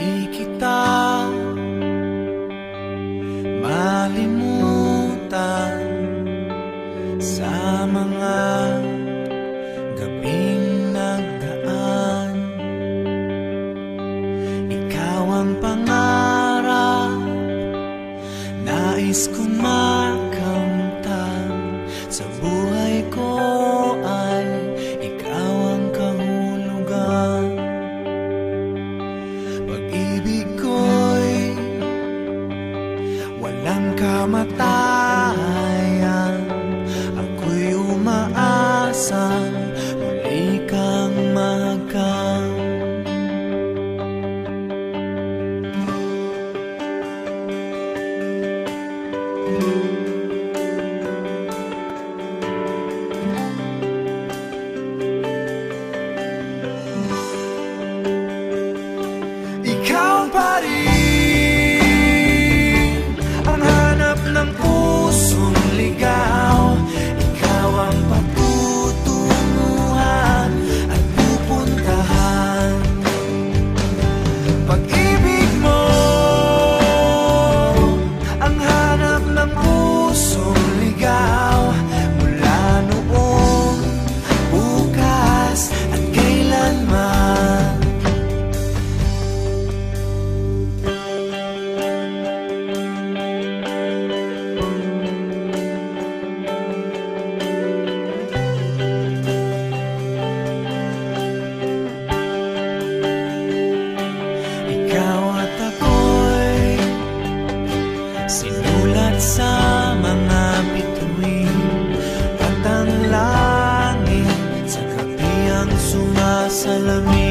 Di kita malimutan sa mga gabing nagdaan. Ikaw ang pangarap, nais kumang kamatayan. Ako'y umaasa sa mga bituin At sa gabi sumasalamin.